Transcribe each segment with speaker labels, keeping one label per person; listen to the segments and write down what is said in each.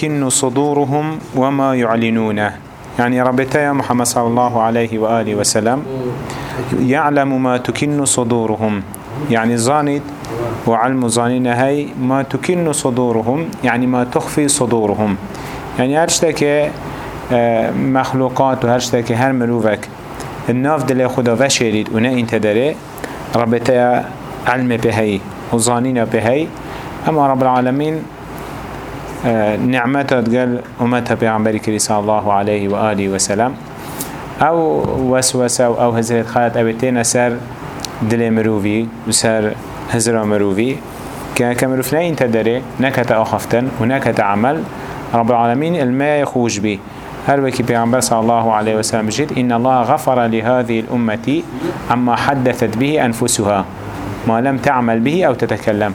Speaker 1: تكن صدورهم وما يعلنونه. يعني ربتا يا محمد صلى الله عليه وآله وسلم يعلم ما تكن صدورهم. يعني زانت وعلم زانين هاي ما تكن صدورهم يعني ما تخفي صدورهم. يعني هرشتك آه، مخلوقات وهرشتك هر مروفك الناف دل خدا وشيريد ونا انت داره ربتا علم بهاي وزانين بهاي اما رب العالمين نعمتها قال أمتها بيعنبري كري صلى الله عليه وآله وسلم. أو وسوسة أو هزرت خالد ابتين سر دل مروفي وسر هزر مروفي. كمروف لا انت داري نكت أخفتن ونكت عمل. رب العالمين الماء يخوش به. هل وكي بيعنبر صلى الله عليه وسلم جد إن الله غفر لهذه الأمة عما حدثت به أنفسها. ما لم تعمل به أو تتكلم.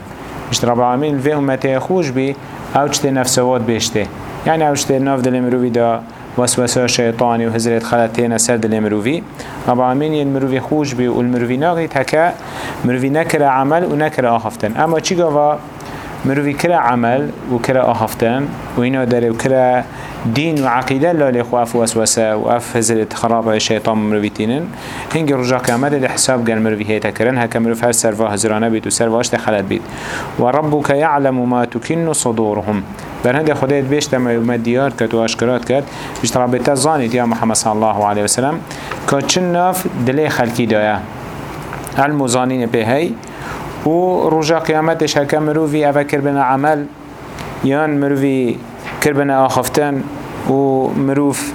Speaker 1: مش رب العالمين في أمتي يخوش به. أو تشتي نفسوات بيشته يعني أو تشتي نفس دل مروفي دا وسوسه شيطاني وهزرت خلتين سرد المروفي رب العالمين المروفي خوش بي والمروفي ناغيت هكا مروفي نكر عمل ونكر آخفتن. اما چي قوا مروفي كرا عمل وكرا آخفتن وإنه داره وكرا دين وعقيدة لا لخو أف وسوسة وأف هزرت خراب الشيطان مروفي تينن هنگي رجا قيامت ده حساب قال مروفي هيتا كرن هكا مروف هر سرفا هزرانه بيت وسرفاش دخلت بيت وربك يعلم ما تكن صدورهم. بر هنده خدایت بیشت ما دیار کرد و اشکرات کرد. بیشت رابطه زانید یا محمد صلی الله علیه وسلم که چن ناف دلی خلکی دایا. علم زانین به هی. و رجا قیامتش هکا مروفی اوه کربن عمل یان مروفی کربن آخفتن و مروف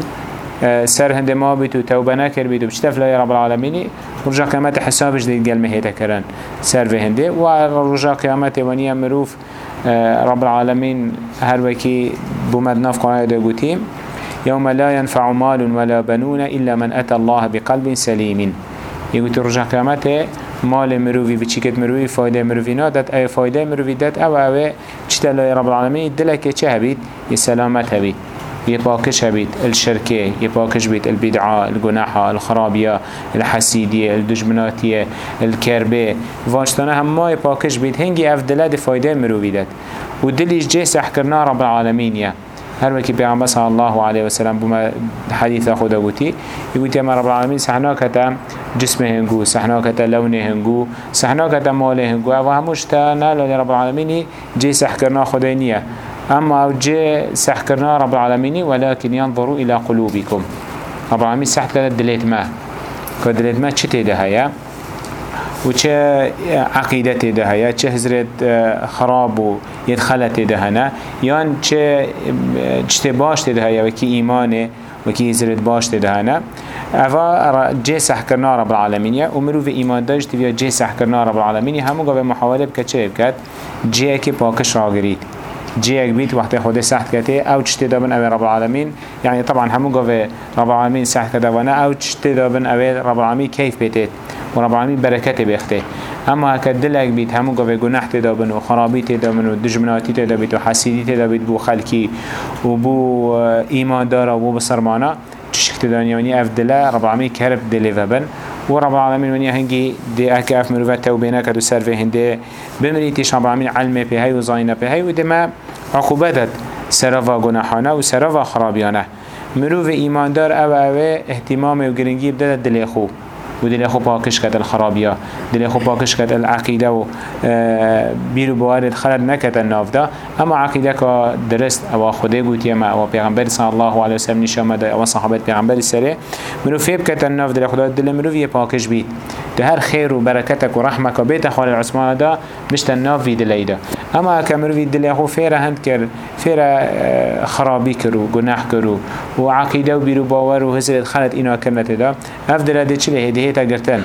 Speaker 1: آه، سر هنده ما بيت وتوبة نكر بيت وبشتف لا رب العالمين رجع قيامت حسابش دي قلمه هيتا كرن سر في هنده. ورجع قيامت ونيا مروف آه، رب العالمين هر وكي بومد ناف قرآن دا يوم لا ينفع مال ولا بنون إلا من أتى الله بقلب سليم يقول رجع قيامته مال مروفي بچيكت مروفي فايدة مروفي نادت. أي فايدة مروفي دات أو أو چتلا رب العالمين دلك چه هبيت يسلامت هبيت يباكش هبيت الشركة يباكش بيت البدعة الجناحة الخرابية الحسيدية الدجمناتية الكربة واجتنا هم ما يباكش بيت هنجي أفضل دي فايدة مروفي دات ودليش جيس أحكرنا رب العالمين يا هر وكي بيعمل صلى الله عليه وسلم بما حديث خدا قوتي يقول يا رب العالمين سحنا كتا جسمه هنگو سحنا كتا لونه هنگو سحنا كتا ماله هنگو. و هموش تا نالا رب العالمين جي سحكرنا خدينية اما أو جي سحكرنا رب العالمين ولكن ينظروا إلى قلوبكم رب العالمين سحت لنا دليت ما كدليت ما چه ده هيا و چه عقیدت ده هیا چه هزرت خراب و يدخلت ده هنا یان چه چه باش ده هیا وکی ایمانه وكي هزرت باش تدهانا أفا جي سحكرنا رب العالمين ومرو في إيمان داش تبيا جي سحكرنا رب العالمين همو قابل محاولة بكت چه بكت جي اكي باكش راغريت جيك بيت وقت خود سحت كته أو چت دابن أو رب العالمين يعني طبعا همو قوة رب العالمين سحت كده وأنا أو چت دابن أو رب العالمين كيف بيتت ورب العالمين بركته بيخته. أما هكا دلك بيت همو قوة گناح تدابن وخرابي تدابن ودجمناتي تدابت وحسيدي تدابت بو خلقي وبو إيمان دارا وبو بسرمانا تشكت دانياني أف دلا رب العالمين كهرب دلي فبن. ورب العالمين ونيا هنجي دي أك أف مروفات توبينا كدو سر في هنده. بمري تيش رب العالمين علم في هاي وزاينا في هاي ودما عقوبتت سرفا گناحانا و سرفا خرابيانا مروف إيمان دار أو أو اهتمام و گرنگی بدد دل خوب و دل خو پاکش کرد الخرابیا دل خو پاکش کرد العقیده و بیرو بوارد خلد نکد الناف دا اما عقیده که درست أو خوده گوتی اما أو پیغمبر صلی الله علیه وسلم نشامه دا أو صحابت پیغمبر سره. منو فیب کت الناف دل خدا دل منو پاکش بید ده هر خیر و برکتک و رحمک و بیت خال العثمان دا مشت الناف في دلیده أما كمرو في دل خو فيرا هند كر فيرا خرابي كرو جناح كرو. وعقيدة وبيرو باور وهزل خلت إنه كنت دا أفضل هذا شيء هديه تقدرتن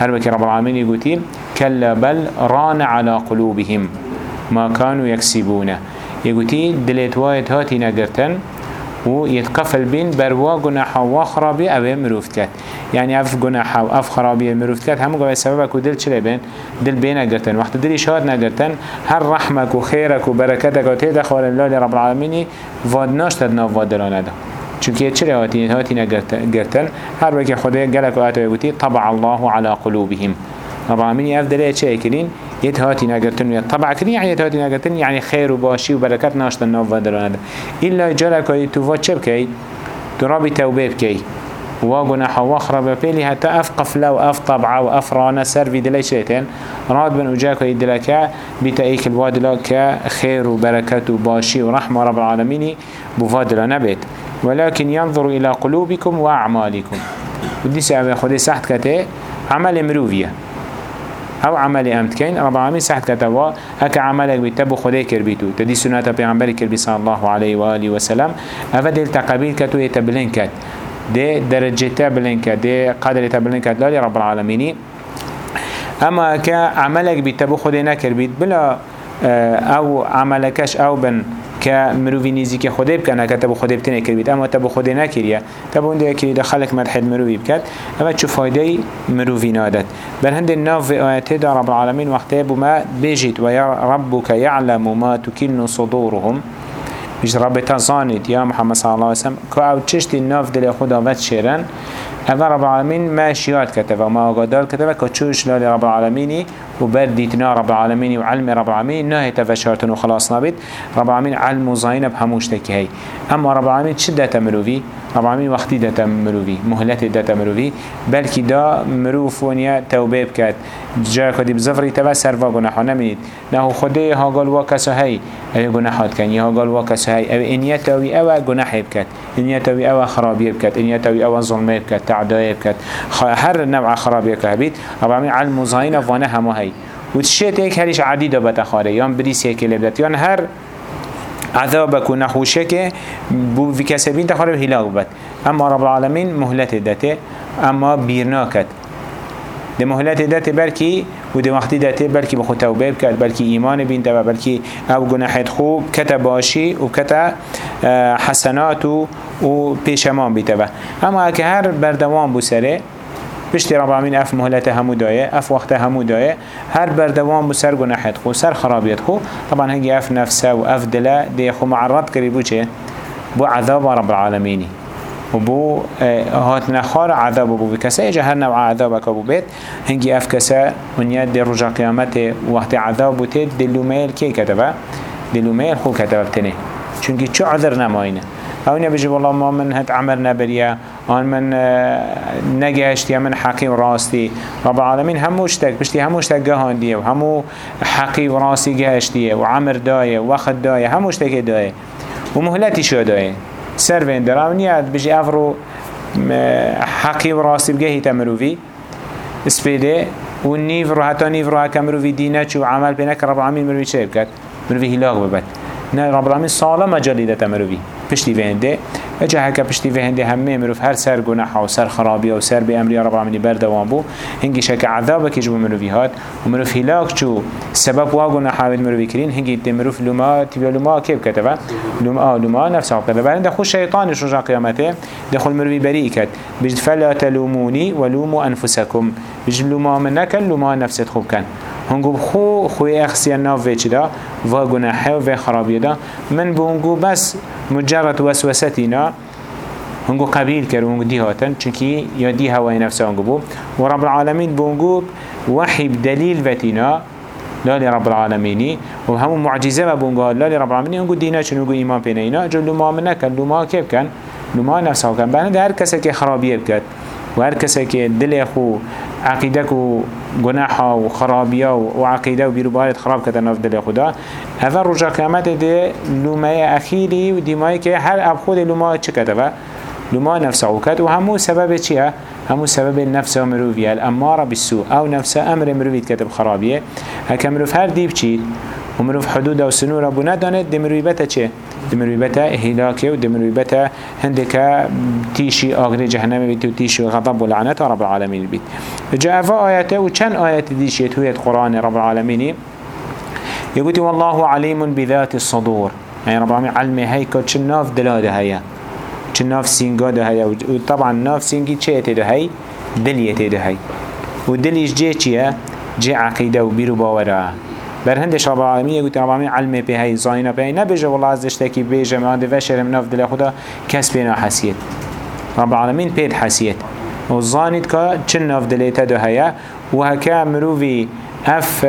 Speaker 1: هر بك رب العالمين يقولين؟ كلا بل ران على قلوبهم ما كانوا يكسبون. يقولين دلت وايد هاتي نقدرتن و يتقفل بين بروا جناحا وخرابي أو مروفت يعني أف جناحا وأف خرابي مروفت كات هم قبل سببك ودل چلي بين؟ دل بين أجرتن وقت دل شاد نجرتن هر رحمك وخيرك وبركتك وتيدا خال الله رب العالمين وادناش تدنا وادلانه ده چونکه چرا هاتی؟ هاتی نگرتن هر وقت خدای گلک و آتای طبع الله على قلوبهم. رب العالمين أفضل چه كرين يد هاتي ناقرتن طبعا كني يعني يد هاتي ناقرتن يعني خير وباشي وبركات ناشط النوف ودران إلا جالك تفوت شبكي ترابي توبه بكي وقنا وخرب بيلي حتى أف قفلة وأف طبعة وأف رانا سر في دلي شيتين. راد بن أجاك يدلك بتأيك الوادلك خير وبركة وباشي ورحمة رب العالمين بفادل نبت ولكن ينظر إلى قلوبكم وأعمالكم. ودي سأبي خدي سحت كته عمل مروفية. أو عمل امتكين رب العالمين سحت كتوا هكا عملك بيتبو خده كربيتو. تدي سنة پیغمبر كربي صلى الله عليه وآله وسلم. افدل تقبيل كتو يتبلين كت دي درجة تبلين كت دي قدر تبلين كت لالي رب العالمين. أما كعملك بيتبو خده نكربيت بلا آه، أو عملكش أو بن که مروی نیزی که خوده بکنه که تبو خوده بتنه کرد اما تبو خوده نکریه تبو اونده که دخلك مدحد مروی بکد اما چو فایده مروی نادد بل هند الناف آیته دا رب العالمین وقته بما بيجيت ويا ربك يعلم ما تكن صدورهم بيش رب تزانت يا محمد صلى الله عليه وسلم كو أو تشتي الناف دل خدا ود شيرن هذا رب العالمين ما شيات كتب وما قدر كتب كتشوش لا رب العالمين وبرديتنا رب العالمين وعلم رب العالمين نهي تفشارتن وخلاص نبيت رب العالمين علم وزاين بهموش تكي اما رب العالمين شدة مروفي رب العالمين وقتی داتا مروفی مهلت داتا مروفی بلکی دا مروف ونیا توبه بکد جا کدی بزفری تبا سروا گناحا نمید نه خوده ها قال واکسا هی أو گناحات کن. یا قال واکسا هی أو انیت اوی أو گناحی بکد انیت اوی أو خرابی بکد انیت اوی أو ظلمه بکد تعدایه بکد هر نوع خرابی که بید رب العالمین علم وزاین وانه همه هی. و تشيت هيك هريش عديدة بتخاري يان بريس هيك لبدت. يان هر عذابك ونحوشك في كسبين تخرب هلاك بد. أما رب العالمين مهلت دته أما بيرناكت ده مهلت دته بركي وده وقتی داته بركي بخو توبه بكت بركي إيمان بین تبا بركي أو جناحت خوب كتا و وكتا حسنات و پیشمان بيتبه اما اگه هر بردوان بسره پشتی رب العالمین اف مهلت همو دایه اف وقت همو دایه. هر بردوام بو سر گناحت خو سر خرابیت خو. طبعا هنگی اف نفسه و اف دله دی خو معرض کری بو چه؟ بو عذاب رب العالمینی. و بو هات نخار عذاب بو بكسا اجا هر نوع عذابك بو بيت هنگي اف كسا ونياد دي رجا قيامته وقت عذاب بو تيد دلو ميل كي كتبه دلو ميل خو كتبه بتنه. چونكي چو عذر نماينه أو نبجي والله ما من هت عمر نبريا آن من نگشت یا من حقی و راستی. رب العالمین هموش تک پشتی هموش تک گهاندیه و همو حقی و راستی گهشتیه و عمر دایه و وقت دایه هموش تک دایه. و مهلتی شو دایه. سر وین درام نیاد بجی افرو حقی و راستی بگهی تمروفی اسپیده. و نیف رو حتی نیف رو حکم مروفی دینه چو عمل بینک رب العالمین مروفی چه بکد مروفی هلاک ببد نه رب العالمین سالا مجالی ده تمروفی پشتی وینده. اجا هکا پشتی وینده همه مروف هر سر گناح و سر خرابی و سر به امری رب العالمین بردوام بو. هنگی شک عذاب که جو مروفی هات و مروف هلاک چو سبب وا گناح هاود مروفی کرین. هنگی تی مروف لما تبیا لما کیب کتبه لما لما نفس عقده ببرن دخول شیطانش رجا قیامته. دخول مروفی بری کد بجد فلا تلومونی ولوموا انفسکم. بجد لما من نکن لما نفست خوب کن. هنگو خو خوی اخسی ناف ویچ دا و گناحه و خرابی دا من بونگو بس مجرد وسوستینا هنگو قبیل کرد و هنگو دی هاتن چونکی یا دی هوای نفسه هنگو بو و رب العالمین بونگو وحی بدلیل وتینا لا لرب العالمين وهم معجزة ما بونغا لا لرب العالمين هنقول دينا شنو نقول إيمان بينينا جو لما منا لما كيف كان لما نفسه كان بعد هر كسا كي خرابية بكت وهر كسا كي دل أخو عقيدك وجناحه وخرابية وعقيدة وبيروبارة خراب كده نف دل خدا. هذا رجع قيامته ده لما أخيري ودمائي كي هر أب خود لما چه كده لما نفسه وكد وهمو سبب چيه همو سبب النفس مروفية الأمارة بالسوء. أو نفس أمر مروفية كتب خرابية هكا مروف هر ديب چيد ومروف حدود و سنور ابو ندانت دمروی بتا چه؟ دمروی بتا هلاکه و دمروی بتا هندك تيشي آغر جهنم بيت و تيشي غضب و لعنت رب العالمين بيت. جاء فا آياته و چند آيات ديش يتوية قرآن رب العالمين؟ يقول والله عليم بذات الصدور. يعني رب العالمين علمي هيكا چن ناف دلاده هيا ناف سينگا ده هيا وطبعا ناف سينگي چه يتده هي دل يتده هي ودليش جي چيه جي عقيدة و بيرو باوره. بر هندش رب العالمين يقول رب العالمين علم به هاي زاينة به نبجه والله عزش تكي بيجه ما ده وشر من أفضل خدا كس بينا حسيت رب العالمين بيد حسيت وزانيت كا چن أفضل تدو هيا وهكا مروفي اف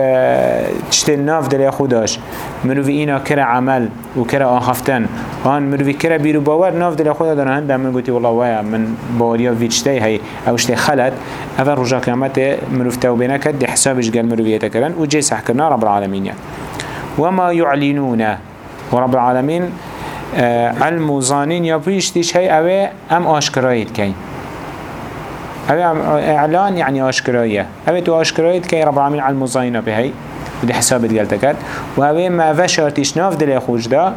Speaker 1: تشت الناف دل خوداش. مروفي اینا کرا عمل و کرا آخفتن. آن مروفي کرا بیرو باور ناف دل خدا دارن هنده من گوتی والله وایا من باوریا ویچته هی أو شته خلط. اول رجا قیامت مروف توبه نکد دی حسابش گل مروفیتا کرن و جي سحكرنا رب العالمين وما يعلنون ورب العالمين علم و زانین یا پیشتیش هی اوه ام آشکرایید کن اوه إعلان يعني آشکرایه اوه تو آشکرایید که رب العالمین علم و زانین به هی ودي حسابت قلت كد وهو ما فش ارتيش ناف دل خوش دا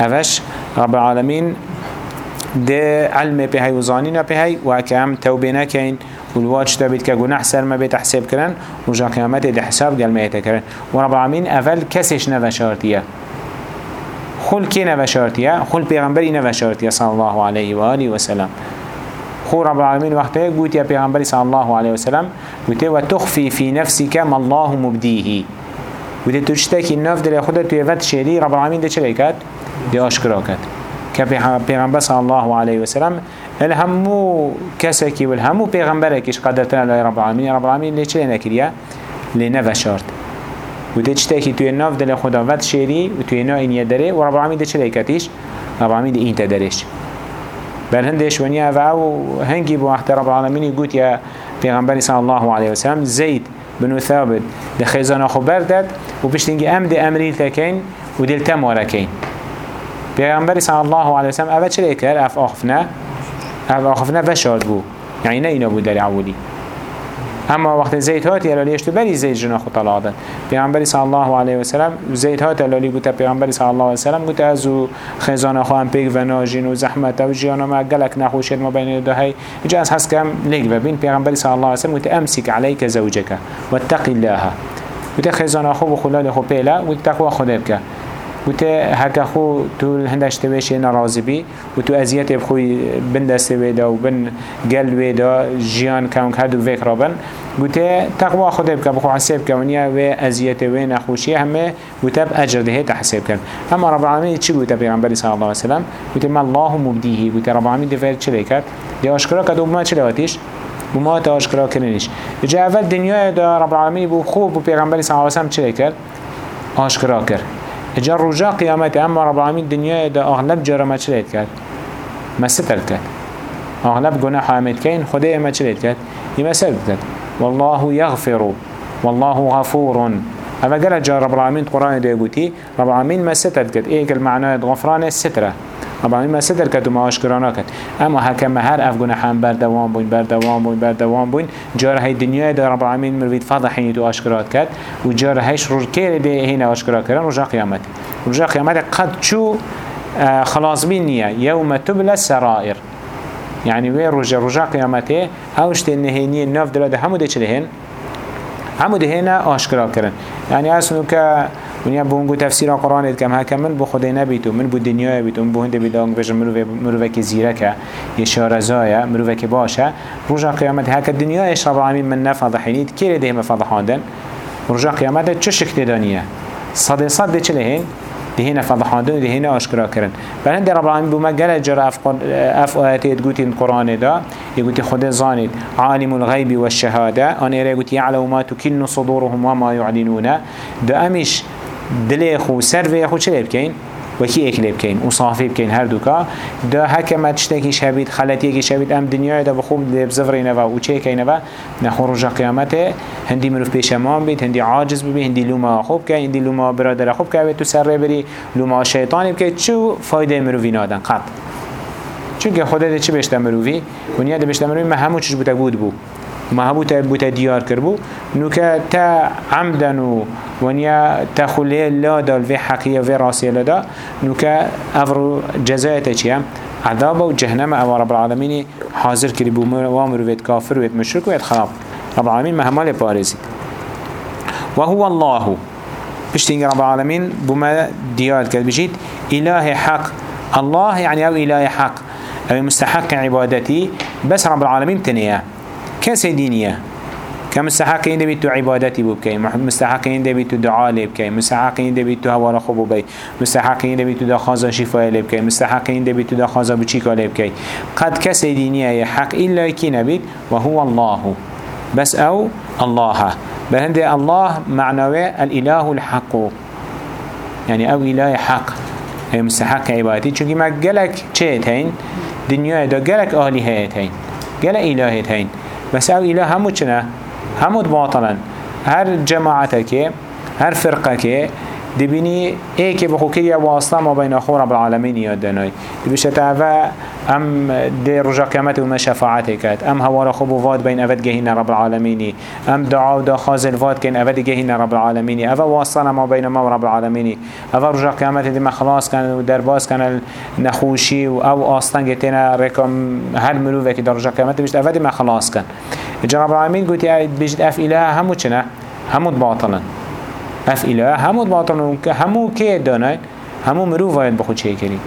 Speaker 1: اوش رب العالمين ده علم به هی و زانین به هی و اکم توبه نکن والواج تبيت كجناح سر ما بيت حساب كرن. وجا قيامت ده حساب قال ما يتكرن ورب العالمين أول كسش نفشارتيه خل كي نفشارتيه خل پیغمبری نفشارتيه صلى الله عليه وآله وسلم. خو رب العالمين وقته قلت يا پیغمبر صلى الله عليه وسلم قلت وتخفي في نفسك ما الله مبديه. قلت تشتكي النفس دل خودت تو يفت شيري رب العالمين ده چلي كات ده كات كبيغمبر صلى الله عليه وسلم الهمو كسكي والهمو پیغمبركش قدرتنا لله رب العالمين رب العالمين ليه چلي نكريا لنفا شارت وده تشتكي تو النفس دل خدا فت شيري وتو ينا إن يدري ورب العالمين ده چلي كاتيش رب العالمين ده إن تدريش بل هندش ونيا فاو هنجي بو وقت رب العالمين يقول يا پیغمبر صلى الله عليه وسلم زيد بن ثابت ده خزانه خبر داد و بشتنگی ام ده امری تکین و دل تمواره کین پیغمبر صلى الله عليه وسلم اول چه کرد اف آخفنه اف آخفنه بشارد بو يعني نه اینا بود در عولی اما وقت زيت هات يلالیش تو بری زيت جنا خود طلاق داد. پیامبری صلی الله علیه و سلم زيت هات يلالی گوته پیامبری صلی الله علیه و سلم گوته از أو خزانه خواهم پیگ و ناجین و زحمت و جیانا ما گلک نخوشید ما بین دهی. اجا از هست کم لیگ و بین پیامبری صلی الله علیه و سلم گوته امسک علیک زوجک واتق الله. گوته خزانه خو و خلال خو پیلا و تقوا بکه. وت هکا خو تو هندش تویش ناراضی بی و تو ازیت بخوی بن دست ویدا و بن گل ویدا جیان کم کدو وک رابن گوته تقوا خود بکن بخو حساب کنیا و ازیت و نخوشی همه گوته اجر ده تحسب کن. اما رب العالمین چی گوته پیغمبر صلی الله علیه و سلم؟ گوته ما الله مبدیه گوته رب العالمین دفعه چه کرد؟ دی آشکارا کدو ما چه لاتیش وما تا آشکارا کننش جا اول دنیا دا رب العالمین بو خوب و پیغمبر صلی الله علیه و سلم چه کرد؟ آشکارا کرد. جا رجا قیامت اما رب العالمین دنیا دا آغلب جرمه چلید کرد؟ ما ستر کرد. آغلب گناه حامد کن خدا ما کرد. یما ستر کرد والله يغفر والله غفور. اما قال جا رب العالمین قرآن دا يقولي رب العالمین ما ستر کرد. إيه المعنى غفران ستره طبعا ما سدر كد وما أشكرانا كد أما هكما هر أفقنا حام بردوان بوين بردوان بوين بردوان بوين جار هاي الدنيا دا رب العالمين مرويد فضحين تو أشكرات كد وجار هايش رج كير دي هنا أشكرات كران رجع قيامت رجع قيامت قد شو آه خلاص بينيا يوم تبلى السرائر يعني وين رجع رجع قيامته أوش تنهيني الناف دلاد همو دي چلهن همو ده هنا آشکرا کرن يعني أسنو که ونیا بونگو تفسیر قرآن کم. ها من بو خدای نبیتو من بو دنیا بیتو من بو هند بیدانگ بجن مروه که زیرکه یه شارزایه مروه که باشه. رجا قیامت ها که دنیا اش رب العالمین من نفضحینید که ده مفضحاندن رجا قیامت چه شکل دانیه؟ صد صد ده چله دهنا فضحاندن دهنا أشكرا كرن فهند رب العالمين بما قال جرى أف آيات يتقوتي القرآن دا يقولي خد زانت عالم الغيب والشهادة أنا يقولي يعلم ما تكن صدورهم وما يعلنون دا دل خو سر خو چه بکین؟ و کی لب کین او صافی بکین هر دوکا. دا حکمت شتکی شبید خلطی که شبید ام دنیا دا بخوب لب زفری نوا و چه که نوا. نخروج قیامت هندی مروف پیش امان بید هندی عاجز ببی هندی لوما خوب که هندی لوما برادر خوب که تو سر بری. لوما شیطانی که چو فایده مروفی نادن؟ قط. چون که خدا چی بیشتر بشتم مروفی و نیا بشتم ما همون چش بود بود ما همو تا بوده دیار کربو. نو که تا عمدن و ونیا تخلیه لا دال في حقیه و راسیه لدا نوکا افرو جزایت چیم عذاب جهنم أو رب العالمين حاضر کری بو وامر وید کافر وید مشرک وید خراب. رب العالمين مهمال پارزی و هو الله. بشتینگ رب العالمين بما ديال كد بجيت إله حق. الله يعني أو إله حق. أو مستحق عبادتي بس رب العالمين تنيا كسي دينية كمستحقين دبي تو عبادتي بكي مستحقين دبي تو دعاء لبكي مستحقين دبي تو هوا خبو بي مستحقين دبي تو دخازا شفاء لبكي مستحقين دبي تو لبكي قد كسي دينية حق إلا كي نبيت وهو الله. بس أو الله. بهندي الله معنوي الاله الحق. يعني أو اله حق. هي مستحق عبادتي چونكي ما قلك چه هين دنيا دا قلك آلهة هين قلك إله هين بس أو إله همو چنا همو باطلا هر جماعتك هر فرقك دبینی ای که بخو کری واسطه ما بین اخو رب العالمین یاد دنای. دبیشه تعوه ام دی رجا قیامت و ما شفاعت کد ام هوارا خوب واد بین اود گهین رب العالمینی. ام دعا و دا خازل واد کن اود گهین رب العالمینی. أو واسطه ما بین ما رب العالمینی. أو رجا قیامت دی ما خلاص کن و درباز کن نخوشی و أو آستان گتینا رکم هر مروفه که در رجا قیامت بیشت اود ما خلاص کن. جناب العالمین گوتی بیشت اف اله همو چنه؟ همو باطلن. اف اله همو باطل همو که دانای همو مروف باید بخود چه کری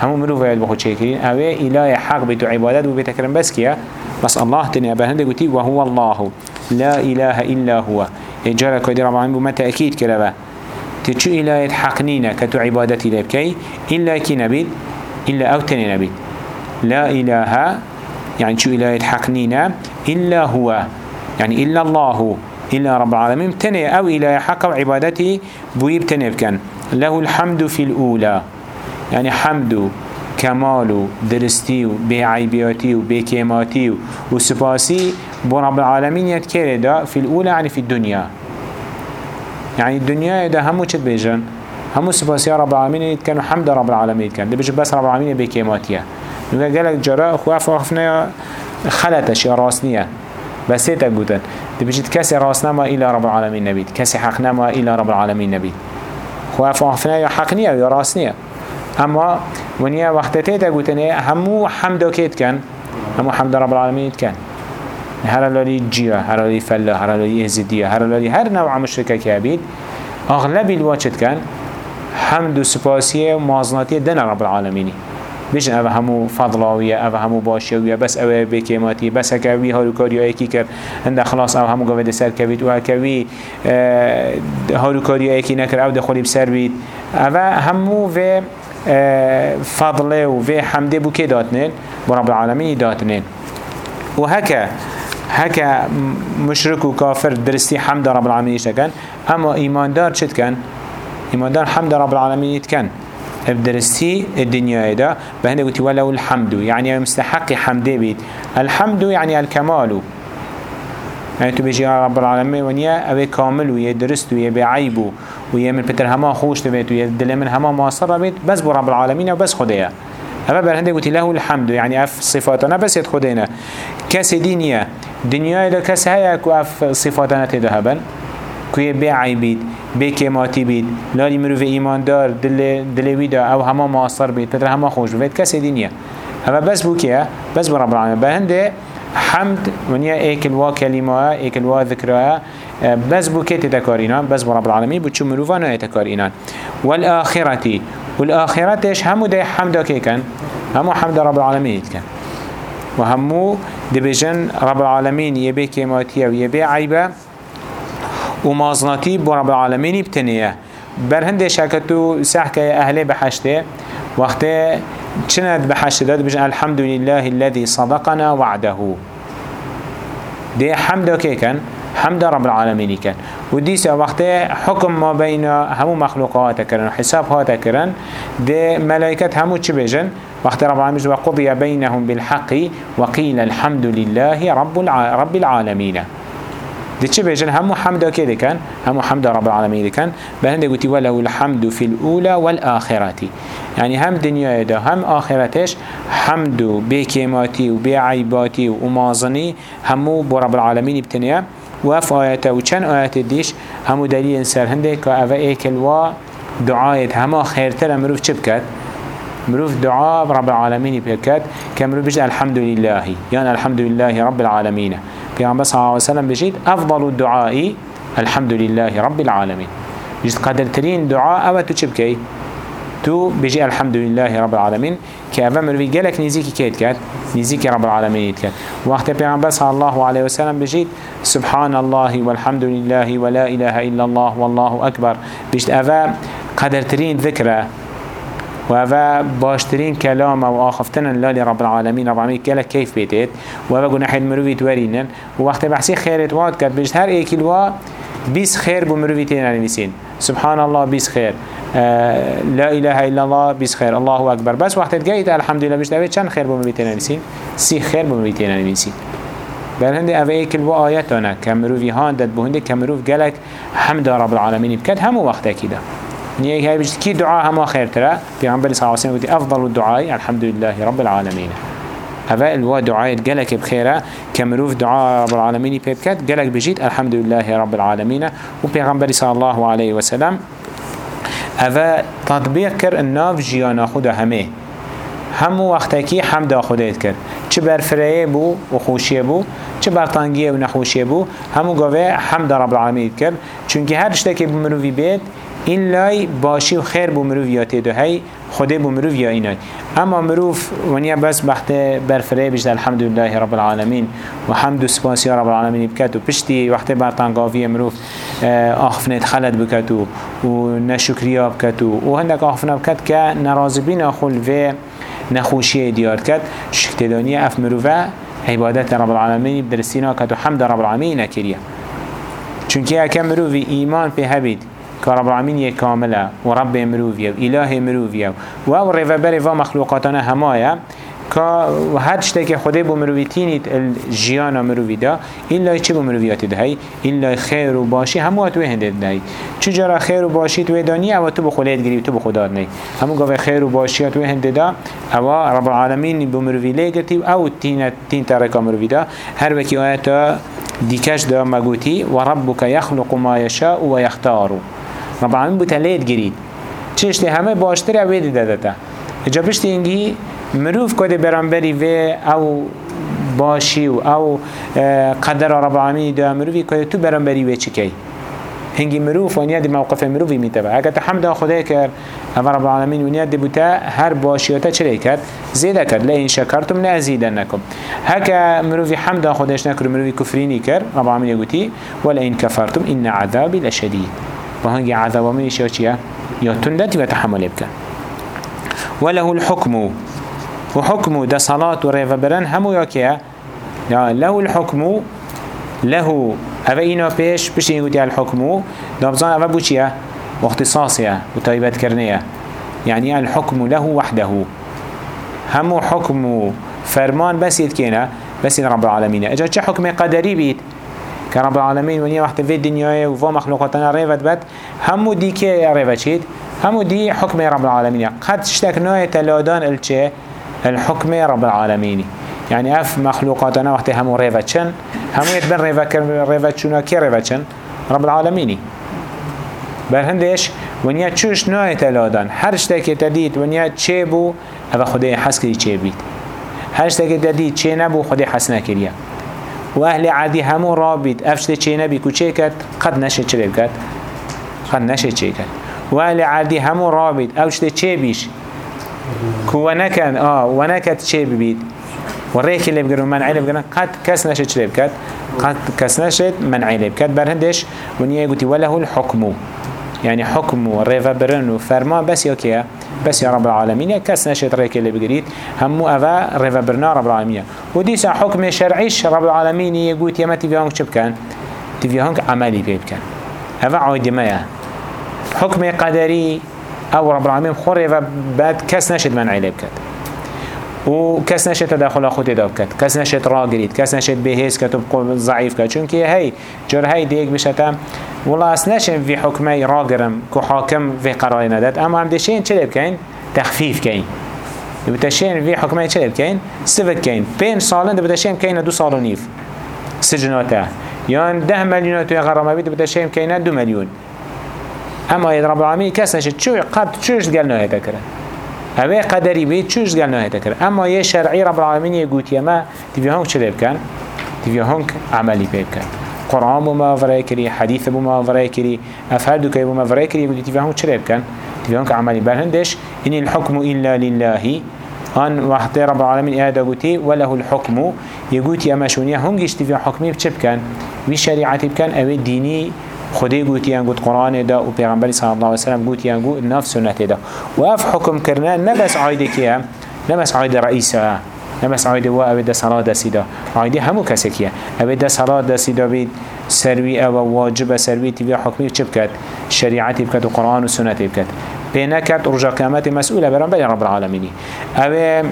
Speaker 1: همو مروف باید بخود چه کری اوه اله حق بیتو عبادت و بیتکرم بس کیا بس الله تنیا به هنده گوتی وهو الله. لا اله الا هو. اجاره کدی رب العالمین بومت تأکید کرده تشو اله حق نينا كتو عبادتي لبكي إلا كي نبيد إلا أو تني نبيد لا إله يعني شو إله حق نينا إلا هو. يعني إلا الله. إلا رب العالمين. تني أو إلى حق وعبادته بويب تنبكن له الحمد في الأولى. يعني حمد كمال درستي بعيبياتي وبكيماتي وسباسي برب العالمين يتكرر دا في الأولى يعني في الدنيا. يعني الدنيا دا همو چت بيجن؟ همو سباسي رب العالمين يتكن حمد رب العالمين يتكن. ده بيجن بس رب العالمين بكيماتيا. نوغا قالك جراء خواف وخفنا خلتش يا راسنية بس هيتا قوتن تبجد كسي راس نما إلى رب العالمين نبيد كسي حق نما إلى رب العالمين نبيد خو فاهفنا يا حق نيا يا راس نيا أما ونيا وقت تيتا قوتني همو حمدو كيت كان. همو حمد رب العالمين كان. هر لولي جيا هر لولي فلا هر لولي إهزدية هر لولي هر نوع مشركة كابيد أغلب الوقت كان حمد سپاسية ومازناتية دن رب العالمين بيجن اوه همو فضلاوية اوه همو باشيوية بس اوه بكيماتي بس هكوي هاروكاريو ايكي كر هنده خلاص اوه همو قوة سر كويت و هكوي آه هاروكاريو ايكي نكر أو دخولي بسر بيت اوه همو في آه فضله و في حمده بو كي داتنين برب العالمين داتنين و هكا هكا مشرك و كافر درستي حمد رب العالمين يشتكن اما ايمان دار چت كان ايمان دار حمد رب العالمين يتكن بدرستي الدنيا دا بهنده قلت ولو الحمد. يعني مستحق حمده بيت. الحمد يعني الكمال. يعني تو بيجي رب العالمين ونيا اوه كامل ويا درست ويا بعيب ويا من بتر هما خوش تبيت ويا دل من هما مواصر بيت. بس برب العالمين وبس خديا. اما برهنده قلت له الحمد. يعني أف صفاتنا بس يد خدينا. كاس دينيا. دنيا دا كاس هيا أف صفاتنا تدهبن کوی بی عیبید بی کماتی بید. لالی مروف ایمان دار دل دلوی دا أو همه معاصر بید. پتر همه خوش بید. کسی دینیه اما بس بو که بس بو رب العالمین. بهنده حمد ونیا ایکل وا کلمه ایکل وا ذکره بس بو که تذكرينا بس برب العالمين بتشو مروفانا يتكارينا والآخرة والآخرتش همو ده حمد كيكن همو حمد رب العالمين كان وهمو دبجن رب العالمين يبي كيماتيا ويبي عيبه ومازناتي برب العالمين بتنيه بر هنده شكتو سحكة أهل بحشته. وقت چند بحشته داد بجن الحمد لله الذي صدقنا وعده. دي حمد كيكن حمد رب العالمين كان وديس وقت حكم ما بين همو مخلوقات كرن حساب هات كرن دي ملائكة همو چه بجن؟ وقت رب العالمين وقضي بينهم بالحق وقيل الحمد لله رب, الع... رب العالمين دي چه بيجن همو حمد كده كان همو حمد رب العالمين كان بهند قلتي وله الحمد في الأولى والآخرة يعني هم دنيا ده هم آخرتش حمد بكيماتي وبعيباتي ومازني همو برب العالمين بتنيا وف آياته وچن آيات ديش همو دليل سر هنده كأفا ايكل و دعايت هما خيرتر مروف چه بكت مروف دعاء رب العالمين بكت كمروف بجد الحمد لله يعني الحمد لله رب العالمين پیامبر صلی الله علیه و سلم بجید افضل الدعاء الحمد لله رب العالمين جد قدر ترين دعاء أو تو چه تو بجي الحمد لله رب العالمين كأفا مروي قالك نزيكي كيت كات نزيكي رب العالمين كات وقت پیغمبر صلى الله عليه وسلم بجيت سبحان الله والحمد لله ولا إله إلا الله والله أكبر بجد أفا قدر ترين ذكرى و هذا باشترين كلام و آخفتن الله لرب العالمين رب العالمين كلا كيف بيتت و هذا قلنا حد مروفي تورينن و وقت بحثي خيرت واد كد بجد هر ايكي الوا بيس خير بمروفي تينا نويسين سبحان الله بيس خير آه لا إله إلا الله بيس خير الله أكبر بس وقت جيت الحمد لله بجد چند خير بمروفي تينا نويسين سي خير بمروفي تينا نويسين بل هندي اوه ایکل و آیتانا کمروفی هان داد به هندی کمروف گلک حمد رب العالمین بکد. همو وقت اکیده نیه هاي بجد کی دعا همه خیر ترى. پیغمبر صلی الله علیه وسلم أفضل الدعاء الحمد لله رب العالمين. هذا الوا دعاء جلك بخيرة. كمروف دعاء رب العالمين بيبكت جلك بجيت الحمد لله رب العالمين. وبيغمبر صلى الله عليه وسلم هذا تطبيق كر الناف جيانا خدا همه. همو وقتکی حمد خودت کرد چه برفرایه بو و خوشیه بو چه برطانگیه و نخوشیه بو همو گاوه حمد رب العالمین کرد چونکه هر شته که بمروی بید این لای باشی و خیر بو مروفیات دو هی خوده بو مروفیا اینای. اما مروف ونیا بس بخت برفره بجد الحمدلله رب العالمین و حمد و سپاسی رب العالمین بکت و پشتی وقت برطانگاوی مروف آخفنت خلد بکت و نشکریا بکت و هندک آخفنا بکت که نرازبین آخول و نخوشی دیار کرد شکتدانی اف مروفه عبادت رب العالمین بدرسینا کد و حمد رب العالمین نکریه چونکه اکم مروفی ایمان په هبید. که رب العالمین یک کامله و رب مروفیه و اله مروفیه و أو رفبر و مخلوقاتانه همایه که هر شته که خدا بو مروی تینید الجیان مروی دا ایلا چه بو مرویات دهی؟ ایلا و باشی همو تو هنده دهی. چجورا خیر و باشی تو دانی أو تو بخولید گری و تو بخودار نی. همو گاوه خیر و باشی تو هنده دا أو رب العالمین بو مروی أو تین تین ترکا مروی دا. هر وکی آیتا دیکش دا مگوتی و ربک یخلق ما یشاء و رب العالمین بو تلید گرید. چشتی همه باشتر اوید دادتا اجا پشتی اینگی مروف کده برانبری و أو باشی و أو قدر رب العالمین دا مروفی کده تو برانبری و چکی هنگی مروف ونیا دی موقف مروفی میتبه اگر تحمد خدا کرد اما رب العالمین ونیا دی بوتا هر باشیاتا چلی کرد؟ زیده کرد لئین شکرتم لازیدن نکم هکا مروفی حمد خودش نکر مروفی کفرینی کرد رب العالمین گوتی ولئین کفرتم این عذابی لشدید و هنگی عذاب من چیه یا تندتی و تحمل بکن وله الحكم. وحكم ده صلاة وريفا برن همو ياكيا لا له الحكم. له أفا إنا بيش بيش يقول الحكم. دابزان أفا بوشيا. واختصاصيا وطيبات كرنية يعني الحكم له وحده. همو حكم فرمان بس يتكينا. بس يد رب العالمين. إجا چه حكم قدري بيت كرب العالمين ونيا وقت في الدنيا وفا مخلوقاتنا ريفت بات همو كي ريفت شيد همو دي حكم رب العالمين قد نوع تلادان الچه الحكم رب العالمين يعني اف مخلوقاتنا وقت همو ريفتشن همو يتبن ريفتشونا كي ريفتشن رب العالمين بل هندش ونیا چوش نوع تلادان. هر شتك تدید ونیا چه بو أو خدا حس کری چه بید. هر شتك تدید چه نبو خدا حس نکریه و أهل عادی همو رابید افشت چه نبی کو چه کد قد نشه چه بکد قد نشه چه کد و أهل عادی همو رابید افشت چه بیش؟ كو نكن آه ونكت شيء ببيت وريك اللي بقرن منعي اللي بقرن قد كس نشت شيء بكت قد كس نشت منعي اللي بكت برهندش ونيا يقولي وله الحكم يعني حكم وريفا برن وفرما بس يوكيا بس يا رب العالمين كس نشت ريك اللي بقريت همو أفا ريفا برنا رب العالمين. وديس حكم شرعيش رب العالمين يقول يا ما تبيهونك شبكان تبيهونك عملي بيبكان أفا عود ما حكم قدري أو رب العالمين خوري و بعد کس نشد من عیله بکد و کس نشد تداخل خود ادا بکد کس نشد را گرید کس نشد بهیز کد و ضعیف کد چون که هی جر هی دیگ بشتم والله اس نشن في حكمي راقرم كو حاكم في قرار نداد أما هم دشين چه بكين تخفيف كين. بتشين في حكمي چه بكين سفك كين. بين سالن بتشين كين دو سال ونيف سجناته يعني ده مليونات غرامه بيت بتشين كين دو مليون اما يد رب العالمين كس نشد شو قد شوش قال نهاية تكره اوه قدري بيت شوش قال نهاية تكره اما يه شرعي رب العالمين يقول يما تبي هونك چلي بكن تبي هونك عملي بكن قرآن بما فرای کری حدیث بما فرای کری افهر دو که بما فرای کری بودی تیوه همون چرا بکن تیوه همون که عملی برهندش این الحكم إلا لله آن وقت رب العالمين اهدا قوتي وله الحكم يقوتي اما شونيا هنگش تیوه حکمی بچه بکن وی شریعتی بکن اوه دینی قوتي قوت قرآن دا و پیغمبر صلى الله عليه وسلم قوت ناف سنة دا وأف حكم كرنا نبس عايدة كيا نبس عايدة رئيسة نبس عايدة وا أبدا صلاة دا عايدة همو كسكيا أبدا صلاة دا سيدا بيد سروي أو واجب سروي تبيع حكمي چبكت شريعتي بكت وقرآن وسنة بكت بينكت رجا قيامات مسؤولة برام بين رب العالمين أبدا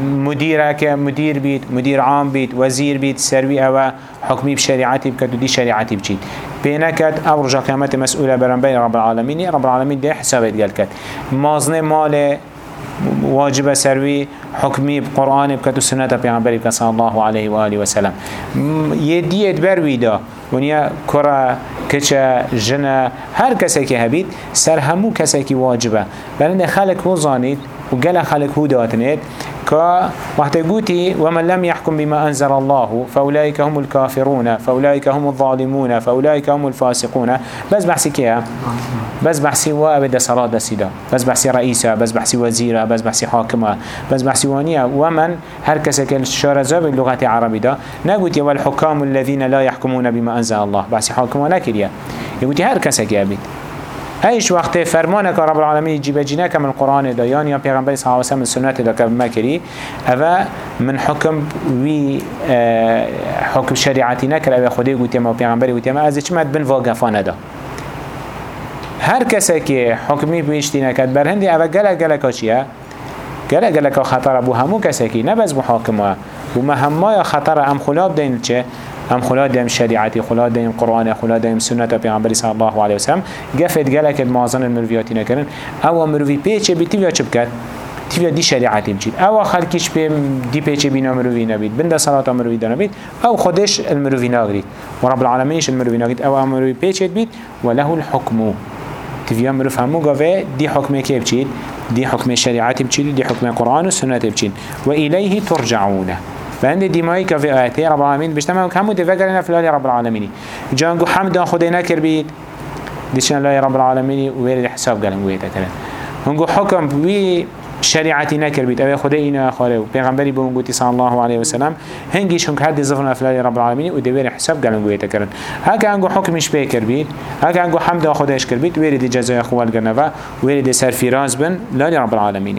Speaker 1: مديرك مدير بيت مدير عام بيت وزير بيت سروي أو حكمي بشريعتي بكت ودي شريعتي بجيت بينكت أو رجا قيامات مسؤولة برام بين رب العالمين رب العالمين ده حسابات قالكت مازن مال واجب سروي حكمي بقرآن بكتو سنة پیغمبر صلى الله عليه وآله وسلم. يديت برويدا ونیا کرا کچه جنه هر کسی که هبید سر همو کسی واجبه. بلند خلق وزانید و گل خلق هو داتنید كا وقت قوتي ومن لم يحكم بما أنزل الله فأولئك هم الكافرون فأولئك هم الظالمون فأولئك هم الفاسقون. بس بحثي كيا؟ بس بحثي وابد صلاة دسيدا بس بحثي رئيسة بس بحثي وزيرة بس بحثي حاكمة بس بحثي وانية ومن؟ هر كسك الشارزة باللغة العربية دا. نقول والحكام الذين لا يحكمون بما أنزل الله. بحثي حاكمة نكريا يقول هر كسك يا بيت هیچ وقت فرمانه که رب العالمین جیب جینه که من قرآن دا یان یا پیغمبر صلی الله علیه من سنت دا که مکری اوه من حکم وی آه، حکم شریعتی نکر اوه خودی گوتی ما پیغمبری گوتی ما از چمت بن واقفانه دا هر کسی که حکمی بیشتی نکد بر هندی اوه گله گله که چیه؟ گله گله که خطر ابو همو کسی که نبز محاکمه و مهمه خطر ام خلاب دین چه؟ هم خلا دیم شریعتی خلا دیم قرآن خلا دیم سنت پیامبر صلی الله علیه و سلم گفت گله که مازن المرویاتی نکردن. أو مروی پیچ بیتی یا چه بکرد تیویا دی شریعتی بچید أو خلکیش به دی پیچ بینا مروی نبید. بند صلات مروی نبید. أو خودش المروی ناگرید. و رب العالمینش المروی ناگرید. أو مروی پیچ بید. و له الحكم تیویا مروف همو گاوه دی حکمه که بچید دی حکم شریعتی بچید دی حکم قرآن و سنت بچید و الیه ترجعونه فهند ديماي كفي آياتي رب العالمين بجتمع همو تفكرنا في الله رب العالمين جانجو حمدا خدينا كربيت ديشان الله رب العالمين ويرد حساب قالن ويتا كلام هنگو حكم بي شريعتي نكر بيت أبي خدي إنا خاله وبيغمبري بونگوتي صلى الله عليه وسلم هنگيش هنگ حد زفنا في الله رب العالمين ودوير حساب قالن ويتا كرن هكا هنگو حكمش بيكر بيت هكا هنگو حمدا خديش كر بيت ويرد جزاء خوال قرنفا ويرد سر فراز بن لا رب العالمين